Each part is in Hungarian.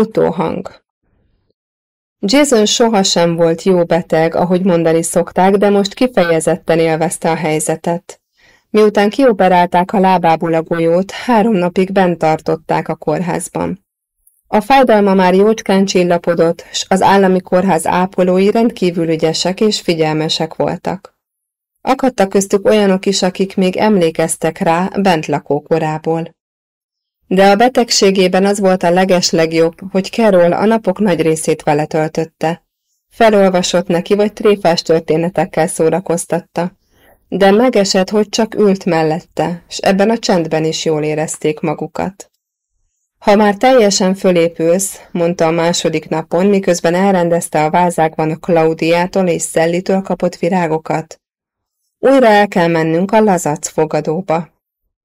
Utóhang Jason sohasem volt jó beteg, ahogy mondani szokták, de most kifejezetten élvezte a helyzetet. Miután kioperálták a lábából a golyót, három napig bent tartották a kórházban. A fájdalma már jócskán csillapodott, s az állami kórház ápolói rendkívül ügyesek és figyelmesek voltak. Akadtak köztük olyanok is, akik még emlékeztek rá bent lakó korából. De a betegségében az volt a legeslegjobb, hogy Carol a napok nagy részét vele töltötte. Felolvasott neki, vagy tréfás történetekkel szórakoztatta. De megesett, hogy csak ült mellette, s ebben a csendben is jól érezték magukat. Ha már teljesen fölépülsz, mondta a második napon, miközben elrendezte a vázákban a Klaudiától és Szellitől kapott virágokat. Újra el kell mennünk a lazac fogadóba.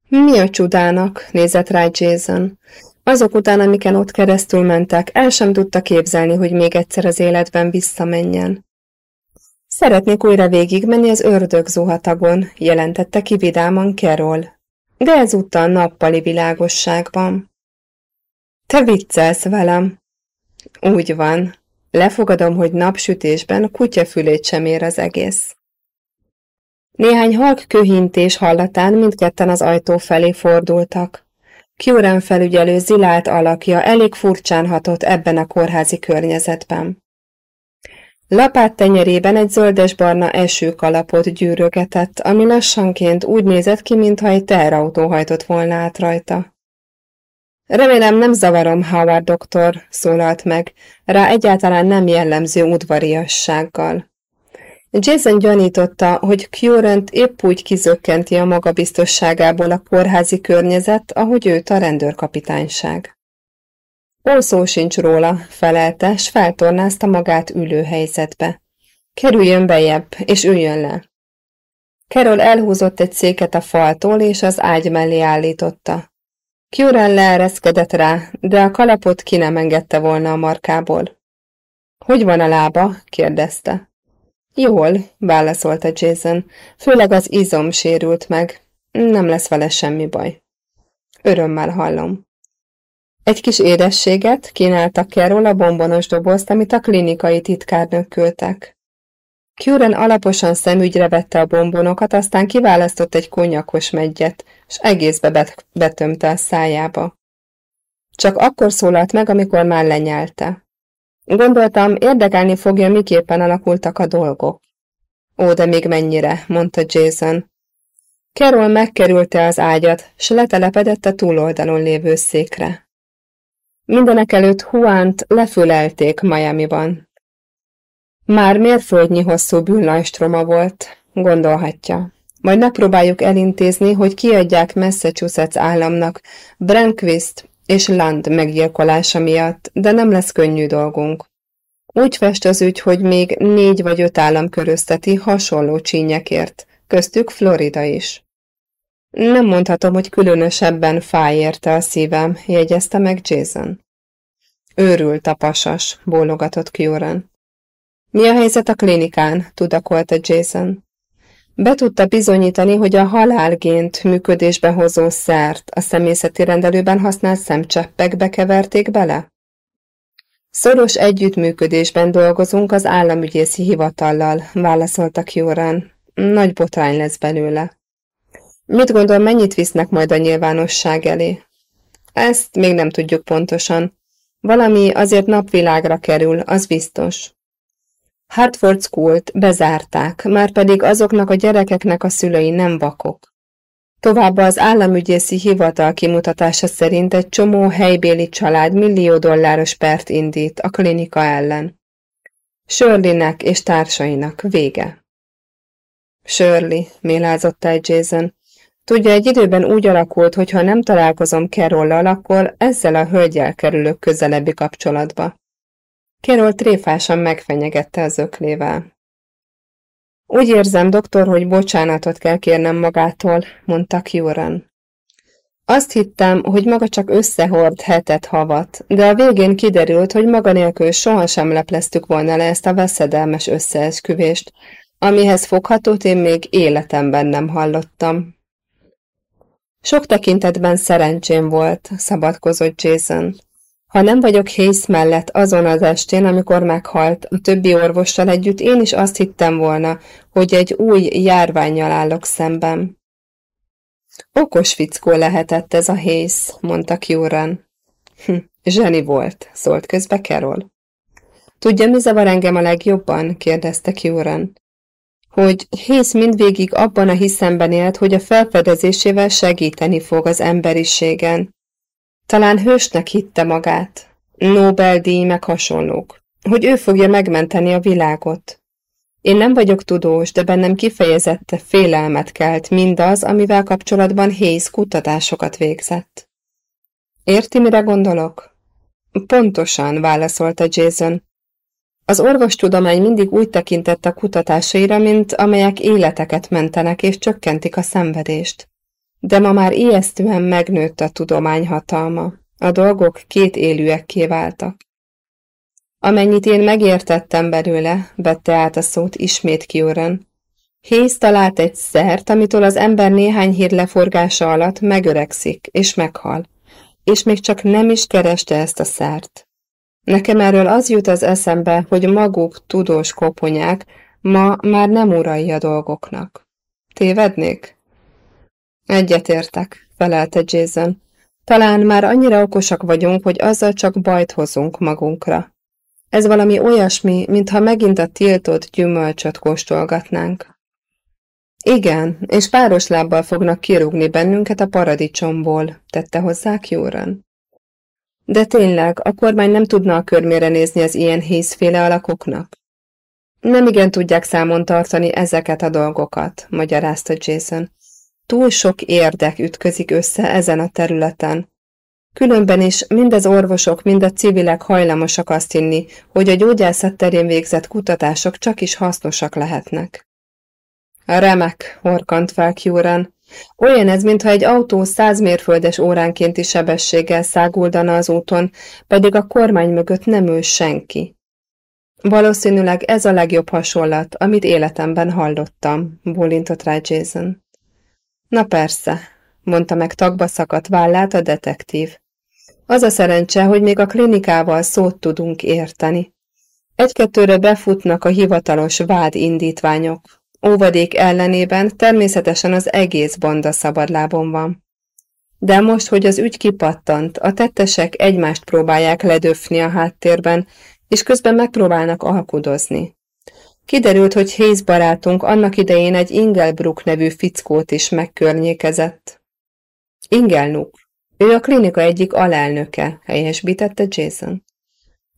Mi a csudának? nézett rá Jason. Azok után, amiken ott keresztül mentek, el sem tudta képzelni, hogy még egyszer az életben visszamenjen. Szeretnék újra végigmenni az ördög zuhatagon, jelentette ki vidáman Carol. De ezúttal nappali világosságban. Te viccelsz velem. Úgy van. Lefogadom, hogy napsütésben kutyafülét sem ér az egész. Néhány halk köhintés hallatán mindketten az ajtó felé fordultak. Kjuren felügyelő zilált alakja elég furcsán hatott ebben a kórházi környezetben. Lapát tenyerében egy zöldes-barna esőkalapot gyűrögetett, ami lassanként úgy nézett ki, mintha egy teherautó hajtott volna át rajta. Remélem nem zavarom, Howard doktor, szólalt meg, rá egyáltalán nem jellemző udvariassággal. Jason gyanította, hogy Curent épp úgy kizökkenti a magabiztosságából a kórházi környezet, ahogy őt a rendőrkapitányság. Szó sincs róla, felelte, s feltornázta magát ülő helyzetbe. Kerüljön bejebb, és üljön le. Carol elhúzott egy széket a faltól, és az ágy mellé állította. Curran leereszkedett rá, de a kalapot ki nem engedte volna a markából. Hogy van a lába? kérdezte. Jól, válaszolta Jason, főleg az izom sérült meg. Nem lesz vele semmi baj. Örömmel hallom. Egy kis édességet kínáltak Carol a bombonos dobozt, amit a klinikai titkárnők küldtek. Curen alaposan szemügyre vette a bombonokat, aztán kiválasztott egy konyakos megyet, és egészbe betömte a szájába. Csak akkor szólalt meg, amikor már lenyelte. Gondoltam, érdekelni fogja, miképpen alakultak a dolgok. Ó, de még mennyire, mondta Jason. Carol megkerülte az ágyat, s letelepedett a túloldalon lévő székre. Mindenek előtt Huánt lefülelték Miami-ban. Már mérföldnyi hosszú bűnlajstroma volt, gondolhatja. Majd megpróbáljuk elintézni, hogy kiadják Massachusetts államnak Brankvist és Land meggyilkolása miatt, de nem lesz könnyű dolgunk. Úgy fest az ügy, hogy még négy vagy öt állam körözteti hasonló csínyekért, köztük Florida is. Nem mondhatom, hogy különösebben fáj érte a szívem, jegyezte meg Jason. Őrült a pasas, bólogatott Kioran. Mi a helyzet a klinikán? tudakolta Jason. Be tudta bizonyítani, hogy a halálgént működésbe hozó szert a személyzeti rendelőben használt szemcseppekbe keverték bele? Szoros együttműködésben dolgozunk az államügyészi hivatallal, válaszolta Kioran. Nagy botrány lesz belőle. Mit gondol, mennyit visznek majd a nyilvánosság elé? Ezt még nem tudjuk pontosan. Valami azért napvilágra kerül, az biztos. Hartford School-t bezárták, már pedig azoknak a gyerekeknek a szülei nem vakok. Továbbá az államügyészi hivatal kimutatása szerint egy csomó helybéli család millió dolláros pert indít a klinika ellen. Shirleynek és társainak vége. Shirley, mélázott el Jason. Tudja, egy időben úgy alakult, hogy ha nem találkozom Carrollal, akkor ezzel a hölgyel kerülök közelebbi kapcsolatba. Carol tréfásan megfenyegette az öklével. Úgy érzem, doktor, hogy bocsánatot kell kérnem magától, mondta Kjuran. Azt hittem, hogy maga csak összehord hetet havat, de a végén kiderült, hogy maga nélkül sohasem lepleztük volna le ezt a veszedelmes összeesküvést, amihez foghatót én még életemben nem hallottam. Sok tekintetben szerencsém volt, szabadkozott Jason. Ha nem vagyok Hayes mellett azon az estén, amikor meghalt, a többi orvossal együtt én is azt hittem volna, hogy egy új járványjal állok szemben. Okos fickó lehetett ez a Hayes, mondta Kjuran. Hm, zseni volt, szólt közbe Carol. Tudja, mi zavar engem a legjobban? kérdezte Kjuran. Hogy Hayes mindvégig abban a hiszemben élt, hogy a felfedezésével segíteni fog az emberiségen. Talán hősnek hitte magát. Nobel-díj meg hasonlók. Hogy ő fogja megmenteni a világot. Én nem vagyok tudós, de bennem kifejezette félelmet kelt mindaz, amivel kapcsolatban Hayes kutatásokat végzett. Érti, mire gondolok? Pontosan, válaszolta Jason. Az orvostudomány mindig úgy tekintett a kutatásaira, mint amelyek életeket mentenek és csökkentik a szenvedést. De ma már ijesztően megnőtt a tudomány hatalma. A dolgok két élőekké váltak. Amennyit én megértettem belőle, vette át a szót ismét Kieran. Héz talált egy szert, amitől az ember néhány hír leforgása alatt megöregszik és meghal, és még csak nem is kereste ezt a szert. Nekem erről az jut az eszembe, hogy maguk tudós koponyák ma már nem urai a dolgoknak. Tévednék? Egyetértek, felelte Jason. Talán már annyira okosak vagyunk, hogy azzal csak bajt hozunk magunkra. Ez valami olyasmi, mintha megint a tiltott gyümölcsöt kóstolgatnánk. Igen, és páros lábbal fognak kirúgni bennünket a paradicsomból, tette hozzá Kjuran. De tényleg, a kormány nem tudna a körmére nézni az ilyen hészféle alakoknak? Nem igen tudják számon tartani ezeket a dolgokat, magyarázta Jason. Túl sok érdek ütközik össze ezen a területen. Különben is mind az orvosok, mind a civilek hajlamosak azt hinni, hogy a gyógyászat terén végzett kutatások csak is hasznosak lehetnek. Remek, horkant fel Kjuran. Olyan ez, mintha egy autó száz mérföldes óránkénti sebességgel száguldana az úton, pedig a kormány mögött nem ül senki. Valószínűleg ez a legjobb hasonlat, amit életemben hallottam, bólintott rá Jason. Na persze, mondta meg tagba szakadt vállát a detektív. Az a szerencse, hogy még a klinikával szót tudunk érteni. Egy-kettőre befutnak a hivatalos vádindítványok. Óvadék ellenében természetesen az egész banda szabadlábon van. De most, hogy az ügy kipattant, a tettesek egymást próbálják ledöfni a háttérben, és közben megpróbálnak alkudozni. Kiderült, hogy Hayes barátunk annak idején egy Ingelbrook nevű fickót is megkörnyékezett. Ingelnuk. Ő a klinika egyik alelnöke, helyesbítette Jason.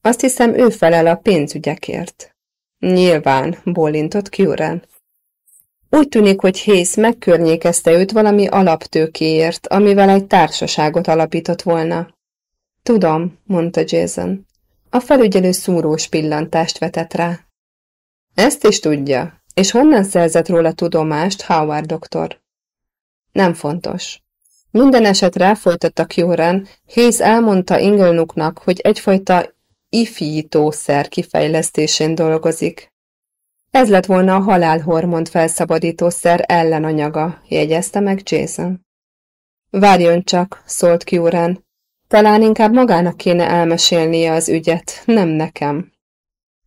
Azt hiszem, ő felel a pénzügyekért. Nyilván, bólintott Kjuren. Úgy tűnik, hogy Hayes megkörnyékezte őt valami alaptőkéért, amivel egy társaságot alapított volna. Tudom, mondta Jason. A felügyelő szúrós pillantást vetett rá. Ezt is tudja. És honnan szerzett róla tudomást Howard doktor? Nem fontos. Minden esetre folytatta Kjóren, Hayes elmondta Ingelnuknak, hogy egyfajta ifítószer kifejlesztésén dolgozik. Ez lett volna a halálhormont felszabadítószer ellenanyaga, jegyezte meg Jason. Várjon csak, szólt Kjóren. Talán inkább magának kéne elmesélnie az ügyet, nem nekem.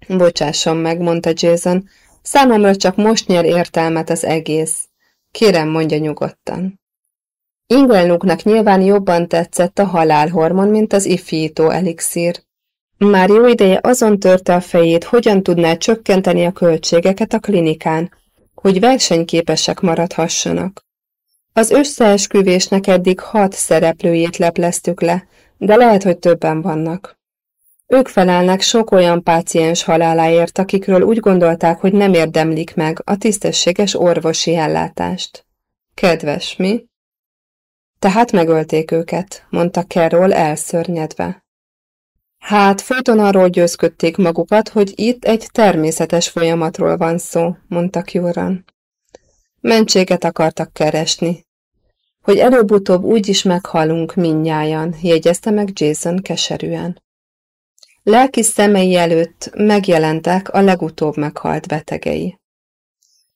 Bocsásson meg, mondta Jason, számomra csak most nyer értelmet az egész. Kérem, mondja nyugodtan. Ingelnuknak nyilván jobban tetszett a halálhormon, mint az ifító elixír. Már jó ideje azon törte a fejét, hogyan tudná csökkenteni a költségeket a klinikán, hogy versenyképesek maradhassanak. Az összeesküvésnek eddig hat szereplőjét lepleztük le, de lehet, hogy többen vannak. Ők felelnek sok olyan páciens haláláért, akikről úgy gondolták, hogy nem érdemlik meg a tisztességes orvosi ellátást. Kedves, mi? Tehát megölték őket, mondta Carol elszörnyedve. Hát, folyton arról győzködték magukat, hogy itt egy természetes folyamatról van szó, mondta Kjuran. Mentséget akartak keresni. Hogy előbb-utóbb úgy is meghalunk minnyájan, jegyezte meg Jason keserűen. Lelki szemei előtt megjelentek a legutóbb meghalt betegei.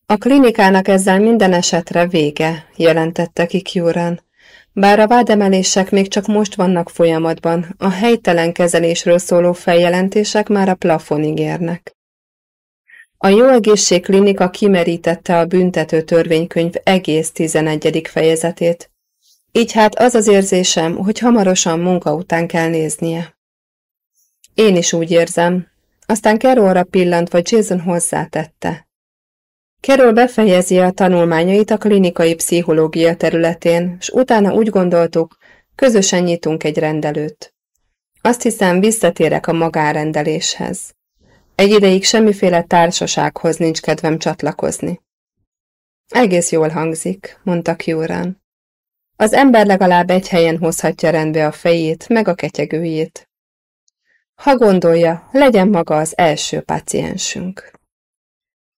A klinikának ezzel minden esetre vége, jelentette ki Kjuran. Bár a vádemelések még csak most vannak folyamatban, a helytelen kezelésről szóló feljelentések már a plafonig érnek. A Jó Egészség Klinika kimerítette a büntető törvénykönyv egész 11. fejezetét, így hát az az érzésem, hogy hamarosan munka után kell néznie. Én is úgy érzem. Aztán Carolra pillant, vagy Jason hozzátette. Carol befejezi a tanulmányait a klinikai pszichológia területén, és utána úgy gondoltuk, közösen nyitunk egy rendelőt. Azt hiszem, visszatérek a magárendeléshez. Egy ideig semmiféle társasághoz nincs kedvem csatlakozni. Egész jól hangzik, mondta Kjúrán. Az ember legalább egy helyen hozhatja rendbe a fejét, meg a ketyegőjét. Ha gondolja, legyen maga az első paciensünk.